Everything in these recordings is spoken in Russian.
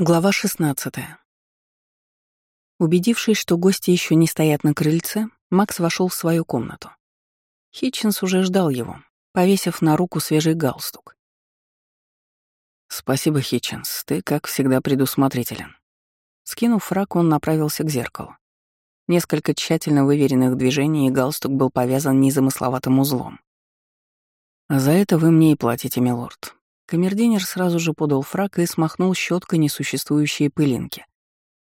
Глава 16. Убедившись, что гости еще не стоят на крыльце, Макс вошел в свою комнату. Хитчинс уже ждал его, повесив на руку свежий галстук. «Спасибо, Хитчинс, ты, как всегда, предусмотрителен». Скинув фрак, он направился к зеркалу. Несколько тщательно выверенных движений, и галстук был повязан незамысловатым узлом. «За это вы мне и платите, милорд», Камердинер сразу же подал фрак и смахнул щеткой несуществующие пылинки.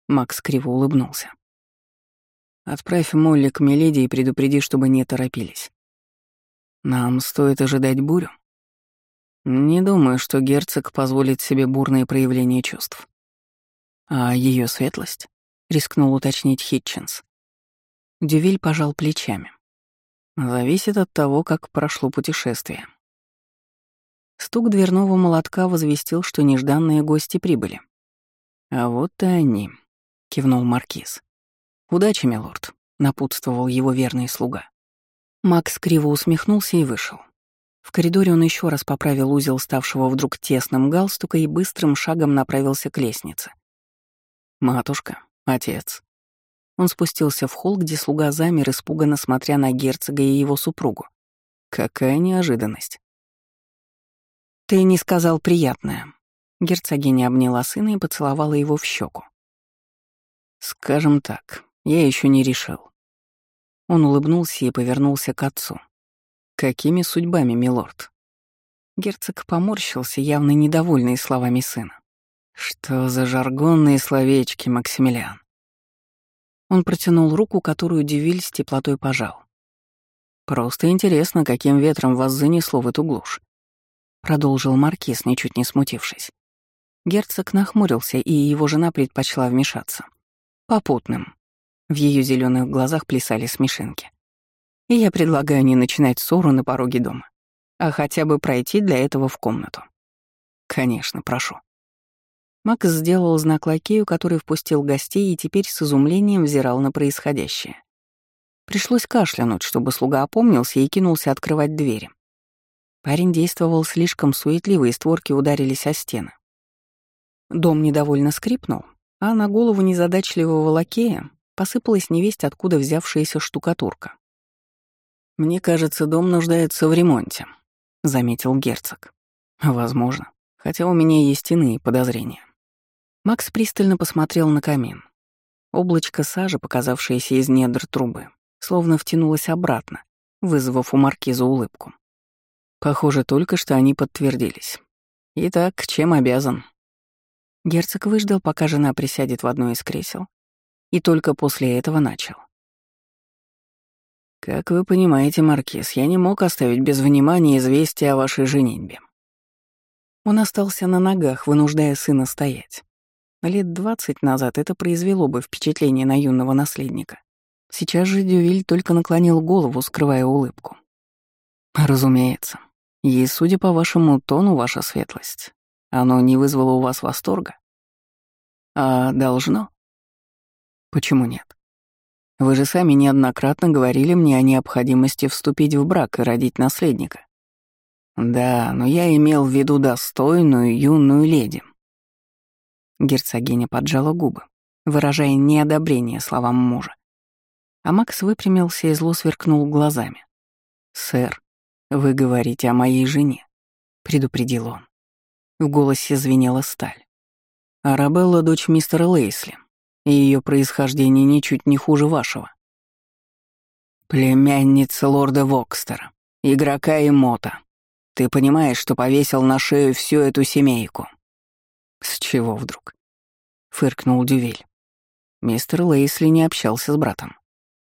Макс криво улыбнулся. «Отправь Молли к Меледи и предупреди, чтобы не торопились. Нам стоит ожидать бурю. Не думаю, что герцог позволит себе бурные проявления чувств. А ее светлость?» — рискнул уточнить Хитчинс. Дювиль пожал плечами. «Зависит от того, как прошло путешествие. Стук дверного молотка возвестил, что нежданные гости прибыли. «А вот и они», — кивнул Маркиз. «Удачи, милорд», — напутствовал его верный слуга. Макс криво усмехнулся и вышел. В коридоре он еще раз поправил узел ставшего вдруг тесным галстука и быстрым шагом направился к лестнице. «Матушка, отец». Он спустился в холл, где слуга замер, испуганно смотря на герцога и его супругу. Какая неожиданность. «Ты не сказал приятное». Герцогиня обняла сына и поцеловала его в щеку. «Скажем так, я еще не решил». Он улыбнулся и повернулся к отцу. «Какими судьбами, милорд?» Герцог поморщился, явно недовольный словами сына. «Что за жаргонные словечки, Максимилиан?» Он протянул руку, которую Дювиль с теплотой пожал. «Просто интересно, каким ветром вас занесло в эту глушь продолжил Маркиз, ничуть не смутившись. Герцог нахмурился, и его жена предпочла вмешаться. Попутным. В ее зеленых глазах плясали смешинки. И я предлагаю не начинать ссору на пороге дома, а хотя бы пройти для этого в комнату. Конечно, прошу. Макс сделал знак лакею, который впустил гостей и теперь с изумлением взирал на происходящее. Пришлось кашлянуть, чтобы слуга опомнился и кинулся открывать двери. Парень действовал слишком суетливо, и створки ударились о стены. Дом недовольно скрипнул, а на голову незадачливого лакея посыпалась невесть, откуда взявшаяся штукатурка. «Мне кажется, дом нуждается в ремонте», — заметил герцог. «Возможно, хотя у меня есть иные подозрения». Макс пристально посмотрел на камин. Облачко сажи, показавшееся из недр трубы, словно втянулось обратно, вызвав у маркиза улыбку. Похоже, только что они подтвердились. Итак, чем обязан? Герцог выждал, пока жена присядет в одно из кресел, и только после этого начал. «Как вы понимаете, Маркиз, я не мог оставить без внимания известие о вашей женитьбе». Он остался на ногах, вынуждая сына стоять. Лет двадцать назад это произвело бы впечатление на юного наследника. Сейчас же Дювиль только наклонил голову, скрывая улыбку. «Разумеется. И, судя по вашему тону, ваша светлость, оно не вызвало у вас восторга? А должно? Почему нет? Вы же сами неоднократно говорили мне о необходимости вступить в брак и родить наследника. Да, но я имел в виду достойную юную леди. Герцогиня поджала губы, выражая неодобрение словам мужа. А Макс выпрямился и зло сверкнул глазами. «Сэр, «Вы говорите о моей жене», — предупредил он. В голосе звенела сталь. «Арабелла — дочь мистера Лейсли, и ее происхождение ничуть не хуже вашего. Племянница лорда Вокстера, игрока и мота. Ты понимаешь, что повесил на шею всю эту семейку?» «С чего вдруг?» — фыркнул Дювиль. Мистер Лейсли не общался с братом.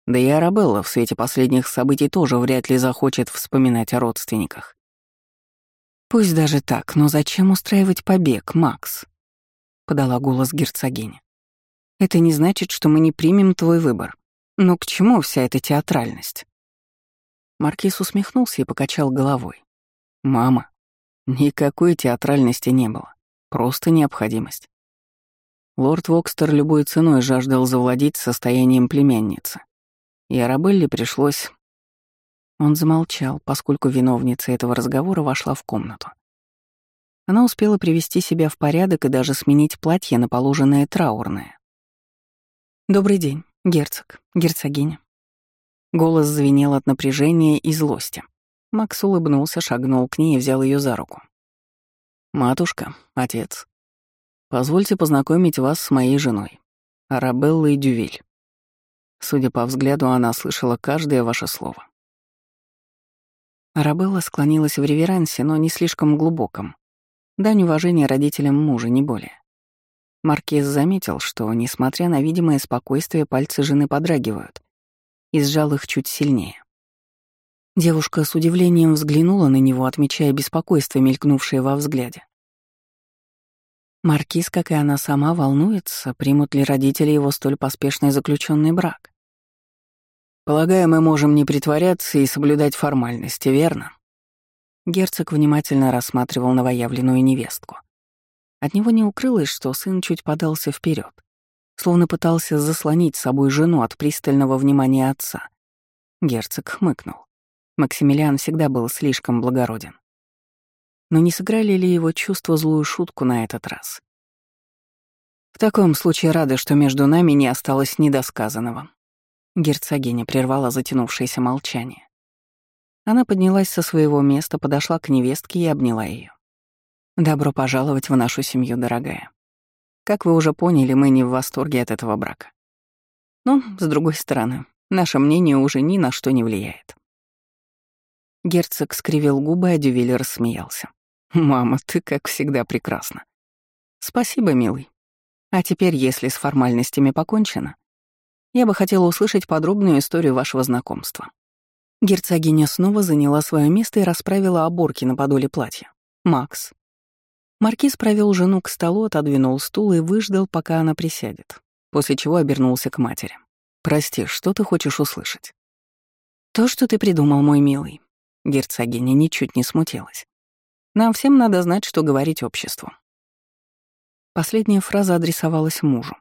Да и Арабелла в свете последних событий тоже вряд ли захочет вспоминать о родственниках. «Пусть даже так, но зачем устраивать побег, Макс?» — подала голос герцогиня. «Это не значит, что мы не примем твой выбор. Но к чему вся эта театральность?» Маркиз усмехнулся и покачал головой. «Мама, никакой театральности не было. Просто необходимость. Лорд Вокстер любой ценой жаждал завладеть состоянием племянницы и Арабелле пришлось... Он замолчал, поскольку виновница этого разговора вошла в комнату. Она успела привести себя в порядок и даже сменить платье на положенное траурное. «Добрый день, герцог, герцогиня». Голос звенел от напряжения и злости. Макс улыбнулся, шагнул к ней и взял ее за руку. «Матушка, отец, позвольте познакомить вас с моей женой, Арабеллой Дювиль». Судя по взгляду, она слышала каждое ваше слово. Арабелла склонилась в реверансе, но не слишком глубоком. Дань уважения родителям мужа, не более. Маркиз заметил, что, несмотря на видимое спокойствие, пальцы жены подрагивают, и сжал их чуть сильнее. Девушка с удивлением взглянула на него, отмечая беспокойство, мелькнувшее во взгляде. Маркиз, как и она сама, волнуется, примут ли родители его столь поспешный заключенный брак. «Полагаю, мы можем не притворяться и соблюдать формальности, верно?» Герцог внимательно рассматривал новоявленную невестку. От него не укрылось, что сын чуть подался вперед, словно пытался заслонить собой жену от пристального внимания отца. Герцог хмыкнул. Максимилиан всегда был слишком благороден. Но не сыграли ли его чувства злую шутку на этот раз? В таком случае рада, что между нами не осталось недосказанного. Герцогиня прервала затянувшееся молчание. Она поднялась со своего места, подошла к невестке и обняла ее. Добро пожаловать в нашу семью, дорогая. Как вы уже поняли, мы не в восторге от этого брака. Но, с другой стороны, наше мнение уже ни на что не влияет. Герцог скривил губы, а Дювиль рассмеялся. «Мама, ты, как всегда, прекрасна». «Спасибо, милый. А теперь, если с формальностями покончено, я бы хотела услышать подробную историю вашего знакомства». Герцогиня снова заняла свое место и расправила оборки на подоле платья. «Макс, Маркиз провел жену к столу, отодвинул стул и выждал, пока она присядет, после чего обернулся к матери. «Прости, что ты хочешь услышать?» «То, что ты придумал, мой милый». Герцогиня ничуть не смутилась. «Нам всем надо знать, что говорить обществу». Последняя фраза адресовалась мужу.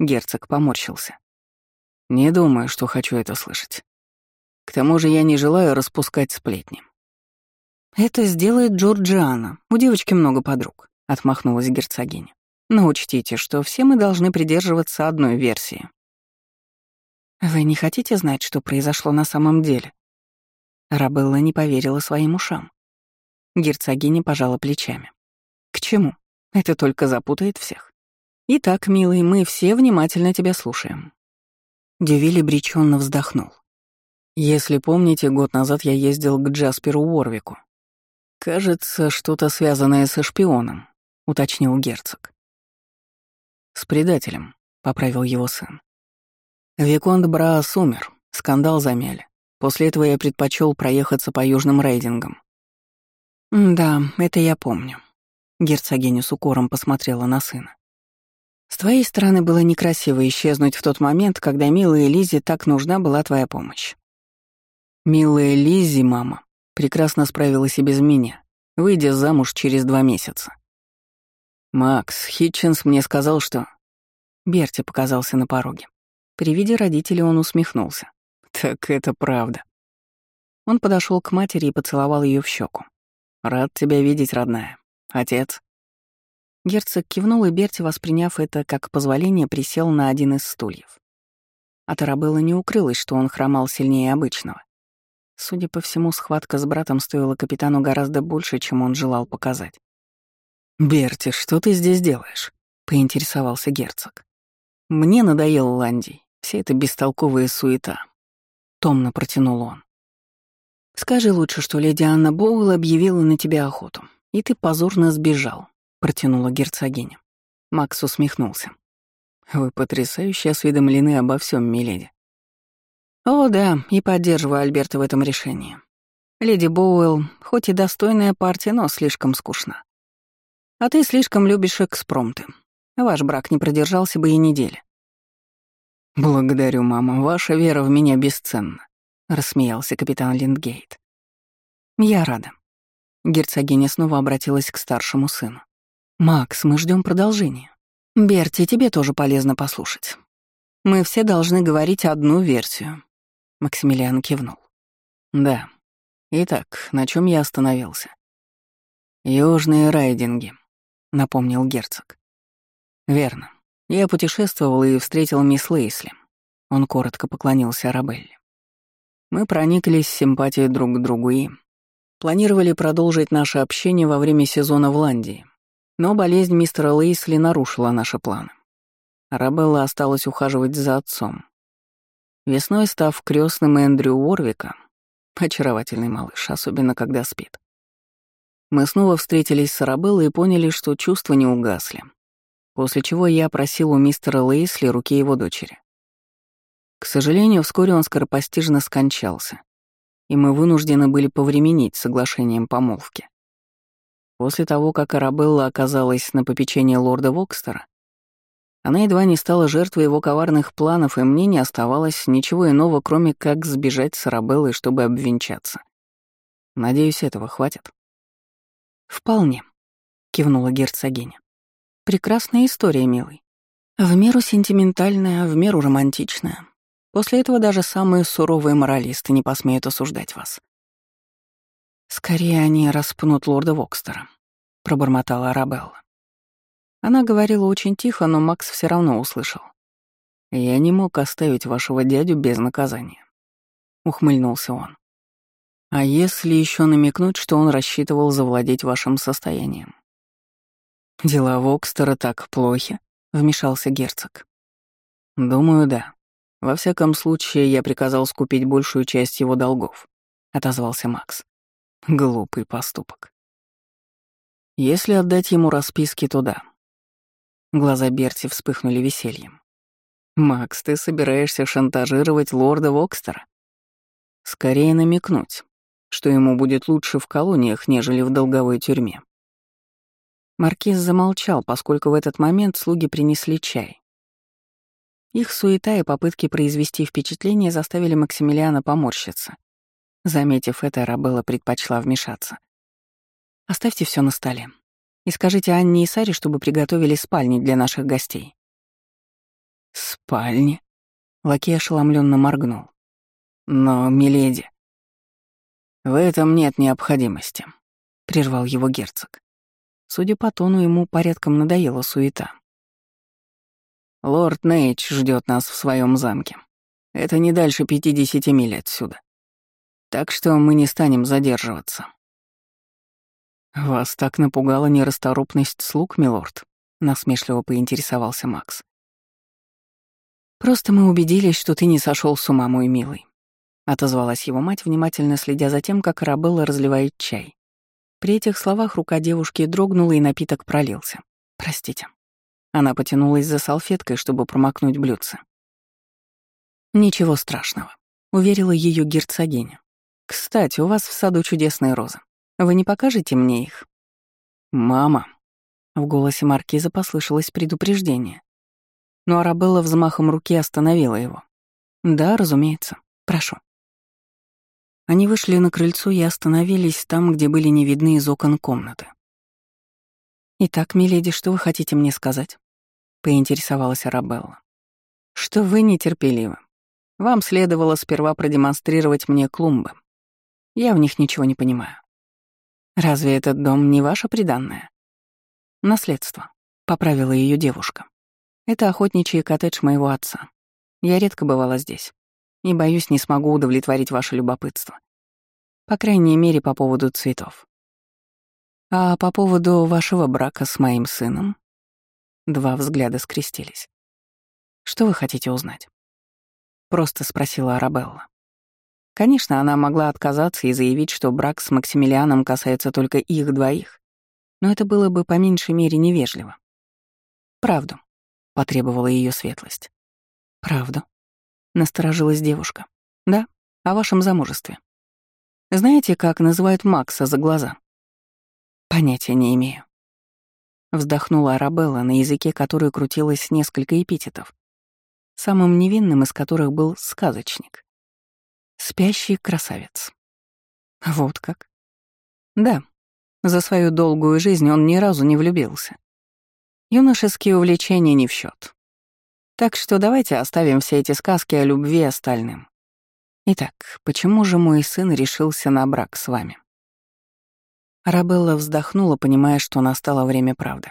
Герцог поморщился. «Не думаю, что хочу это слышать. К тому же я не желаю распускать сплетни. «Это сделает Джорджиана. У девочки много подруг», — отмахнулась герцогиня. «Но учтите, что все мы должны придерживаться одной версии». «Вы не хотите знать, что произошло на самом деле?» Рабелла не поверила своим ушам. Герцогиня пожала плечами. «К чему? Это только запутает всех. Итак, милый, мы все внимательно тебя слушаем». Дювиль обреченно вздохнул. «Если помните, год назад я ездил к Джасперу Уорвику. «Кажется, что-то связанное со шпионом», — уточнил герцог. «С предателем», — поправил его сын. Виконт Браас умер, скандал замяли. После этого я предпочел проехаться по южным рейдингам. «Да, это я помню», — герцогиня с укором посмотрела на сына. «С твоей стороны было некрасиво исчезнуть в тот момент, когда милая Лизе так нужна была твоя помощь». «Милая Лизи, мама», прекрасно справилась и без меня, выйдя замуж через два месяца. Макс Хитчинс мне сказал, что... Берти показался на пороге. При виде родителей он усмехнулся. Так это правда. Он подошел к матери и поцеловал ее в щеку. «Рад тебя видеть, родная. Отец». Герцог кивнул, и Берти, восприняв это как позволение, присел на один из стульев. От Арабеллы не укрылось, что он хромал сильнее обычного. Судя по всему, схватка с братом стоила капитану гораздо больше, чем он желал показать. «Берти, что ты здесь делаешь?» — поинтересовался герцог. «Мне надоел Ландий, вся эта бестолковая суета». Томно протянул он. «Скажи лучше, что леди Анна Боуэлл объявила на тебя охоту, и ты позорно сбежал», — протянула герцогиня. Макс усмехнулся. «Вы потрясающе осведомлены обо всем, миледи. О, да, и поддерживаю Альберта в этом решении. Леди Боуэлл, хоть и достойная партия, но слишком скучна. А ты слишком любишь экспромты. Ваш брак не продержался бы и недели. «Благодарю, мама. Ваша вера в меня бесценна», — рассмеялся капитан Линдгейт. «Я рада». Герцогиня снова обратилась к старшему сыну. «Макс, мы ждем продолжения. Берти, тебе тоже полезно послушать. Мы все должны говорить одну версию. Максимилиан кивнул. «Да. Итак, на чем я остановился?» «Южные райдинги», — напомнил герцог. «Верно. Я путешествовал и встретил мисс Лейсли». Он коротко поклонился Арабелле. Мы прониклись симпатией друг к другу и планировали продолжить наше общение во время сезона в Ландии. Но болезнь мистера Лейсли нарушила наши планы. Арабелла осталась ухаживать за отцом. Весной став крестным Эндрю Уорвика, очаровательный малыш, особенно когда спит, мы снова встретились с Арабеллой и поняли, что чувства не угасли. После чего я просил у мистера Лейсли руки его дочери. К сожалению, вскоре он скоропостижно скончался, и мы вынуждены были повременить соглашением помолвки. После того, как Арабелла оказалась на попечении лорда Вокстера, она едва не стала жертвой его коварных планов, и мне не оставалось ничего иного, кроме как сбежать с Арабеллой, чтобы обвенчаться. Надеюсь, этого хватит. «Вполне», — кивнула герцогиня. «Прекрасная история, милый. В меру сентиментальная, в меру романтичная. После этого даже самые суровые моралисты не посмеют осуждать вас. Скорее они распнут лорда Вокстера», — пробормотала Арабелла. Она говорила очень тихо, но Макс все равно услышал. «Я не мог оставить вашего дядю без наказания», — ухмыльнулся он. А если еще намекнуть, что он рассчитывал завладеть вашим состоянием? Дела Вокстера так плохи, вмешался герцог. Думаю, да. Во всяком случае, я приказал скупить большую часть его долгов, отозвался Макс. Глупый поступок. Если отдать ему расписки, то да. Глаза Берти вспыхнули весельем. «Макс, ты собираешься шантажировать лорда Вокстера?» «Скорее намекнуть что ему будет лучше в колониях, нежели в долговой тюрьме. Маркиз замолчал, поскольку в этот момент слуги принесли чай. Их суета и попытки произвести впечатление заставили Максимилиана поморщиться. Заметив это, Рабелла предпочла вмешаться. «Оставьте все на столе. И скажите Анне и Саре, чтобы приготовили спальни для наших гостей». «Спальни?» — Лакей ошеломленно моргнул. «Но, миледи...» «В этом нет необходимости», — прервал его герцог. Судя по тону, ему порядком надоела суета. «Лорд Нейч ждет нас в своем замке. Это не дальше 50 миль отсюда. Так что мы не станем задерживаться». «Вас так напугала нерасторопность слуг, милорд?» — насмешливо поинтересовался Макс. «Просто мы убедились, что ты не сошел с ума, мой милый. — отозвалась его мать, внимательно следя за тем, как Арабелла разливает чай. При этих словах рука девушки дрогнула, и напиток пролился. «Простите». Она потянулась за салфеткой, чтобы промокнуть блюдце. «Ничего страшного», — уверила ее герцогиня. «Кстати, у вас в саду чудесные розы. Вы не покажете мне их?» «Мама», — в голосе маркиза послышалось предупреждение. Но Арабелла взмахом руки остановила его. «Да, разумеется. Прошу». Они вышли на крыльцо и остановились там, где были не видны из окон комнаты. «Итак, миледи, что вы хотите мне сказать?» — поинтересовалась Арабелла. «Что вы нетерпеливы. Вам следовало сперва продемонстрировать мне клумбы. Я в них ничего не понимаю. Разве этот дом не ваше приданное?» «Наследство», — поправила ее девушка. «Это охотничий коттедж моего отца. Я редко бывала здесь и, боюсь, не смогу удовлетворить ваше любопытство. По крайней мере, по поводу цветов. А по поводу вашего брака с моим сыном? Два взгляда скрестились. Что вы хотите узнать? Просто спросила Арабелла. Конечно, она могла отказаться и заявить, что брак с Максимилианом касается только их двоих, но это было бы по меньшей мере невежливо. «Правду», — потребовала ее светлость. «Правду», Насторожилась девушка. Да, о вашем замужестве. Знаете, как называют Макса за глаза? Понятия не имею. Вздохнула Арабелла, на языке которой крутилось несколько эпитетов, самым невинным из которых был сказочник. Спящий красавец. Вот как. Да, за свою долгую жизнь он ни разу не влюбился. Юношеские увлечения не в счет. Так что давайте оставим все эти сказки о любви остальным. Итак, почему же мой сын решился на брак с вами? Арабелла вздохнула, понимая, что настало время правды.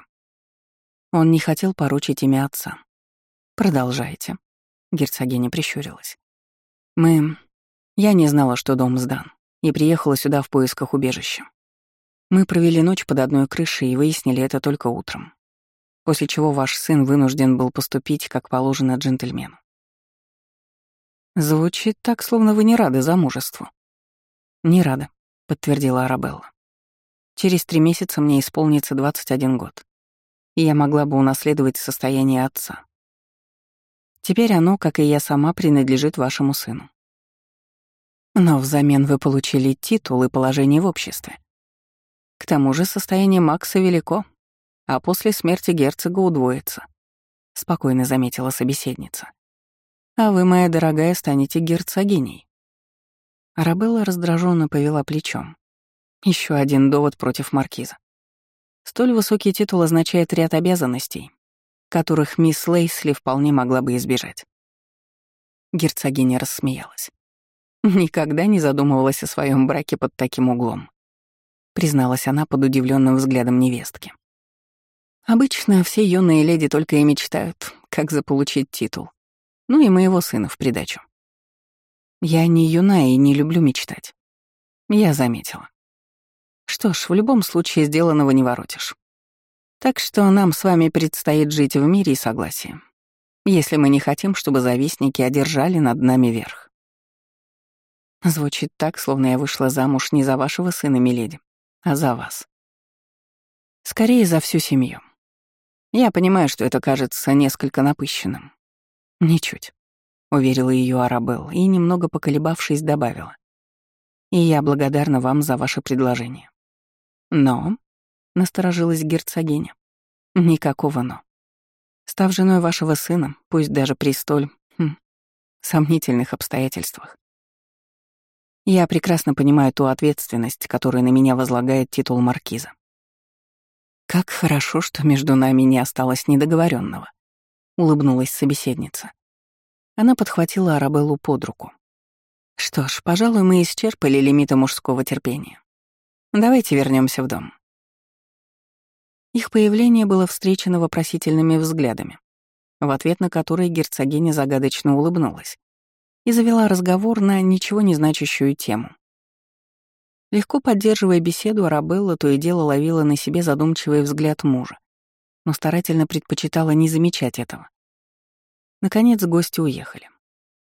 Он не хотел поручить имя отца. «Продолжайте», — герцогиня прищурилась. «Мы... Я не знала, что дом сдан, и приехала сюда в поисках убежища. Мы провели ночь под одной крышей и выяснили это только утром, после чего ваш сын вынужден был поступить, как положено джентльмену. Звучит так, словно вы не рады замужеству. Не рада, подтвердила Арабелла. Через три месяца мне исполнится 21 год, и я могла бы унаследовать состояние отца. Теперь оно, как и я сама, принадлежит вашему сыну. Но взамен вы получили титул и положение в обществе. К тому же состояние Макса велико, а после смерти герцога удвоится, — спокойно заметила собеседница. А вы, моя дорогая, станете герцогиней. Арабелла раздраженно повела плечом. Еще один довод против маркиза. Столь высокий титул означает ряд обязанностей, которых мисс Лейсли вполне могла бы избежать. Герцогиня рассмеялась. Никогда не задумывалась о своем браке под таким углом призналась она под удивленным взглядом невестки. Обычно все юные леди только и мечтают, как заполучить титул. Ну и моего сына в придачу. Я не юна и не люблю мечтать. Я заметила. Что ж, в любом случае сделанного не воротишь. Так что нам с вами предстоит жить в мире и согласии, если мы не хотим, чтобы завистники одержали над нами верх. Звучит так, словно я вышла замуж не за вашего сына, миледи, а за вас. Скорее, за всю семью. Я понимаю, что это кажется несколько напыщенным. Ничуть, — уверила ее Арабелл и, немного поколебавшись, добавила. И я благодарна вам за ваше предложение. Но, — насторожилась герцогиня, — никакого «но». Став женой вашего сына, пусть даже при столь хм, сомнительных обстоятельствах, я прекрасно понимаю ту ответственность, которую на меня возлагает титул маркиза. Как хорошо, что между нами не осталось недоговоренного, улыбнулась собеседница. Она подхватила Арабеллу под руку. Что ж, пожалуй, мы исчерпали лимиты мужского терпения. Давайте вернемся в дом. Их появление было встречено вопросительными взглядами, в ответ на которые герцогиня загадочно улыбнулась и завела разговор на ничего не значащую тему. Легко поддерживая беседу, Арабелла то и дело ловила на себе задумчивый взгляд мужа, но старательно предпочитала не замечать этого. Наконец гости уехали.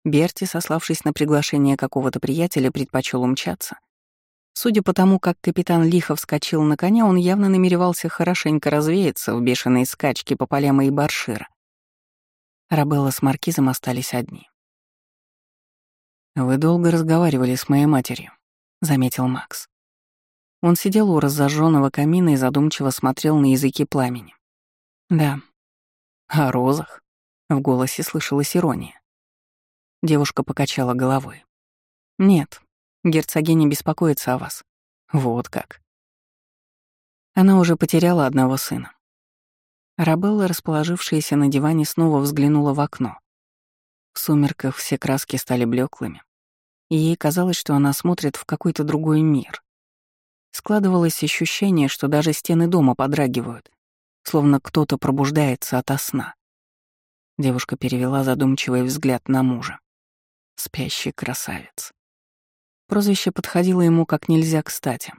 Берти, сославшись на приглашение какого-то приятеля, предпочел умчаться. Судя по тому, как капитан лихо вскочил на коня, он явно намеревался хорошенько развеяться в бешеной скачке по полям и баршира. Рабелла с маркизом остались одни. «Вы долго разговаривали с моей матерью», — заметил Макс. Он сидел у разожженного камина и задумчиво смотрел на языки пламени. «Да». «О розах?» — в голосе слышалась ирония. Девушка покачала головой. «Нет, герцогиня беспокоится о вас. Вот как». Она уже потеряла одного сына. Рабелла, расположившаяся на диване, снова взглянула в окно. В сумерках все краски стали блеклыми, ей казалось, что она смотрит в какой-то другой мир. Складывалось ощущение, что даже стены дома подрагивают, словно кто-то пробуждается ото сна. Девушка перевела задумчивый взгляд на мужа. Спящий красавец. Прозвище подходило ему как нельзя кстати.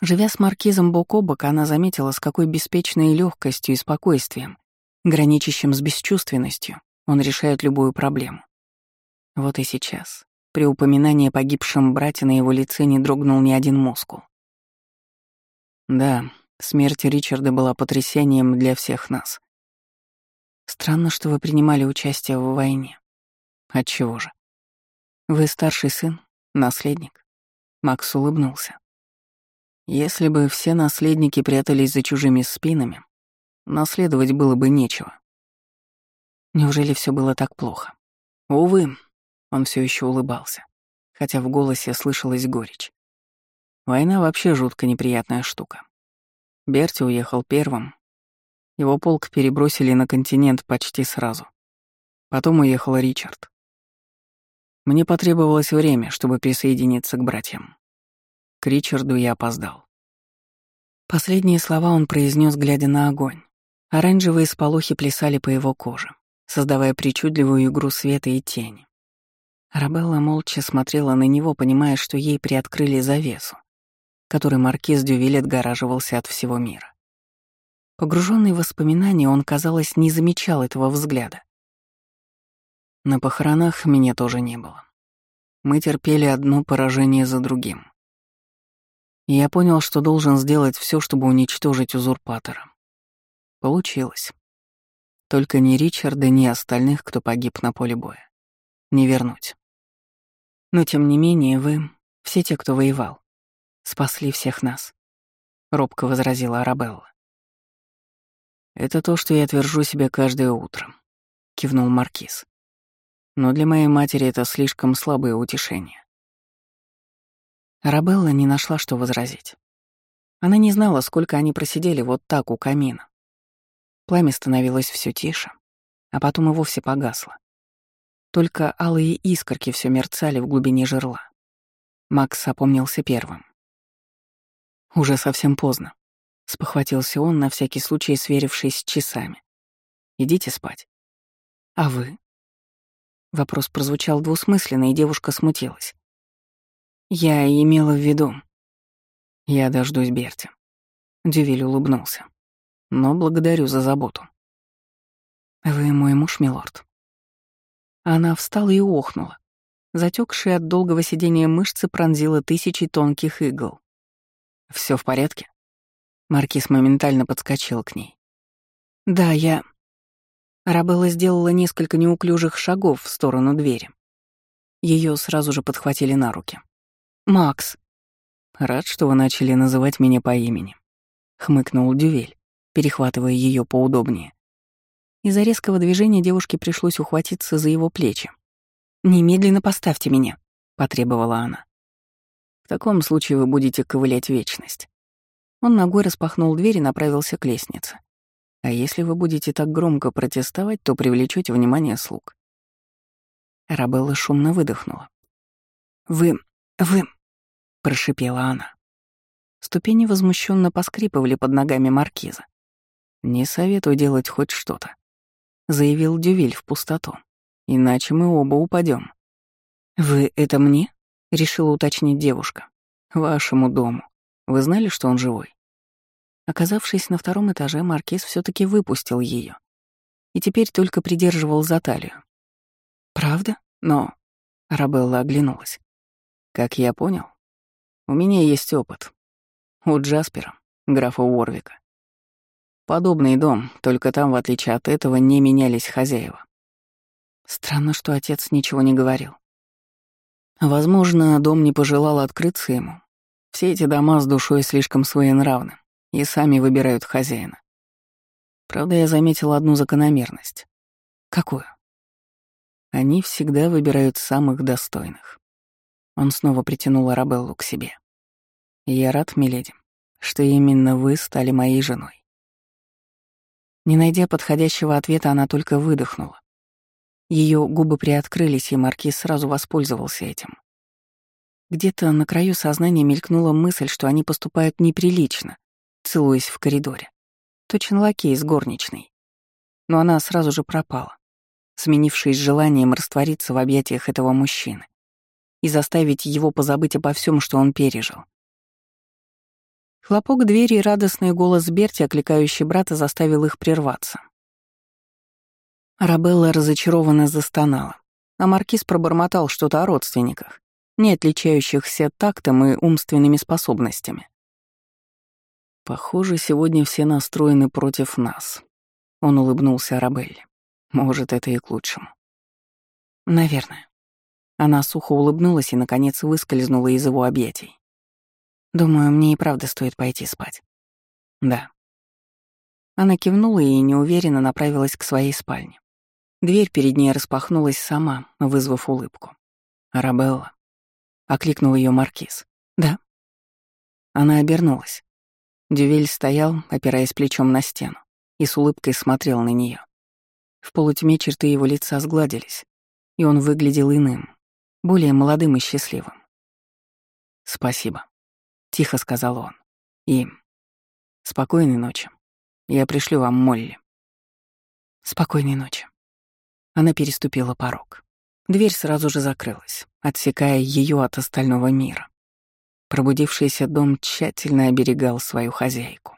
Живя с маркизом бок о бок, она заметила, с какой беспечной легкостью и спокойствием, граничащим с бесчувственностью, он решает любую проблему. Вот и сейчас, при упоминании о погибшем брате на его лице не дрогнул ни один мускул. Да, смерть Ричарда была потрясением для всех нас. Странно, что вы принимали участие в войне. Отчего же? Вы старший сын, наследник. Макс улыбнулся. Если бы все наследники прятались за чужими спинами, наследовать было бы нечего. Неужели все было так плохо? Увы, он все еще улыбался, хотя в голосе слышалась горечь. Война вообще жутко неприятная штука. Берти уехал первым. Его полк перебросили на континент почти сразу. Потом уехал Ричард. Мне потребовалось время, чтобы присоединиться к братьям. К Ричарду я опоздал. Последние слова он произнес, глядя на огонь. Оранжевые сполохи плясали по его коже, создавая причудливую игру света и тени. Арабелла молча смотрела на него, понимая, что ей приоткрыли завесу, которой маркиз Дювиль отгораживался от всего мира. Погруженный в воспоминания, он, казалось, не замечал этого взгляда. На похоронах меня тоже не было. Мы терпели одно поражение за другим. И я понял, что должен сделать все, чтобы уничтожить узурпатора. Получилось. Только ни Ричарда, ни остальных, кто погиб на поле боя. Не вернуть. Но тем не менее вы, все те, кто воевал, спасли всех нас», — робко возразила Арабелла. «Это то, что я твержу себе каждое утро», — кивнул Маркиз. «Но для моей матери это слишком слабое утешение». Арабелла не нашла, что возразить. Она не знала, сколько они просидели вот так у камина. Пламя становилось все тише, а потом и вовсе погасло. Только алые искорки все мерцали в глубине жерла. Макс опомнился первым. «Уже совсем поздно», — спохватился он, на всякий случай сверившись с часами. «Идите спать». «А вы?» Вопрос прозвучал двусмысленно, и девушка смутилась. «Я имела в виду...» «Я дождусь Берти». Дювиль улыбнулся. «Но благодарю за заботу». «Вы мой муж, милорд?» Она встала и охнула. Затекшие от долгого сидения мышцы пронзила тысячи тонких игл. Все в порядке?» Маркиз моментально подскочил к ней. «Да, я...» Арабелла сделала несколько неуклюжих шагов в сторону двери. Ее сразу же подхватили на руки. «Макс!» «Рад, что вы начали называть меня по имени», — хмыкнул Дювель, перехватывая ее поудобнее. Из-за резкого движения девушке пришлось ухватиться за его плечи. «Немедленно поставьте меня», — потребовала она. «В таком случае вы будете ковылять вечность». Он ногой распахнул дверь и направился к лестнице. «А если вы будете так громко протестовать, то привлечете внимание слуг». Арабелла шумно выдохнула. «Вы... вы...» — прошипела она. Ступени возмущенно поскрипывали под ногами маркиза. «Не советую делать хоть что-то», — заявил Дювиль в пустоту. «Иначе мы оба упадем. «Вы это мне?» — решила уточнить девушка. «Вашему дому. Вы знали, что он живой?» Оказавшись на втором этаже, Маркиз все таки выпустил ее и теперь только придерживал за талию. «Правда? Но...» — Арабелла оглянулась. «Как я понял, у меня есть опыт. У Джаспера, графа Уорвика. Подобный дом, только там, в отличие от этого, не менялись хозяева. Странно, что отец ничего не говорил. Возможно, дом не пожелал открыться ему. Все эти дома с душой слишком своенравны и сами выбирают хозяина. Правда, я заметил одну закономерность. Какую? Они всегда выбирают самых достойных. Он снова притянул Арабеллу к себе. я рад, миледи, что именно вы стали моей женой. Не найдя подходящего ответа, она только выдохнула. Ее губы приоткрылись, и Маркиз сразу воспользовался этим. Где-то на краю сознания мелькнула мысль, что они поступают неприлично, целуясь в коридоре. Точно лакей с горничной. Но она сразу же пропала, сменившись желанием раствориться в объятиях этого мужчины и заставить его позабыть обо всем, что он пережил. Хлопок двери и радостный голос Берти, окликающий брата, заставил их прерваться. Арабелла разочарованно застонала, а Маркиз пробормотал что-то о родственниках, не отличающихся тактом и умственными способностями. «Похоже, сегодня все настроены против нас», — он улыбнулся Арабелле. «Может, это и к лучшему». «Наверное». Она сухо улыбнулась и, наконец, выскользнула из его объятий. Думаю, мне и правда стоит пойти спать. Да. Она кивнула и неуверенно направилась к своей спальне. Дверь перед ней распахнулась сама, вызвав улыбку. «Арабелла», — окликнул ее маркиз. «Да». Она обернулась. Дювель стоял, опираясь плечом на стену, и с улыбкой смотрел на нее. В полутьме черты его лица сгладились, и он выглядел иным, более молодым и счастливым. «Спасибо», — тихо сказал он. «И спокойной ночи. Я пришлю вам Молли». «Спокойной ночи». Она переступила порог. Дверь сразу же закрылась, отсекая ее от остального мира. Пробудившийся дом тщательно оберегал свою хозяйку.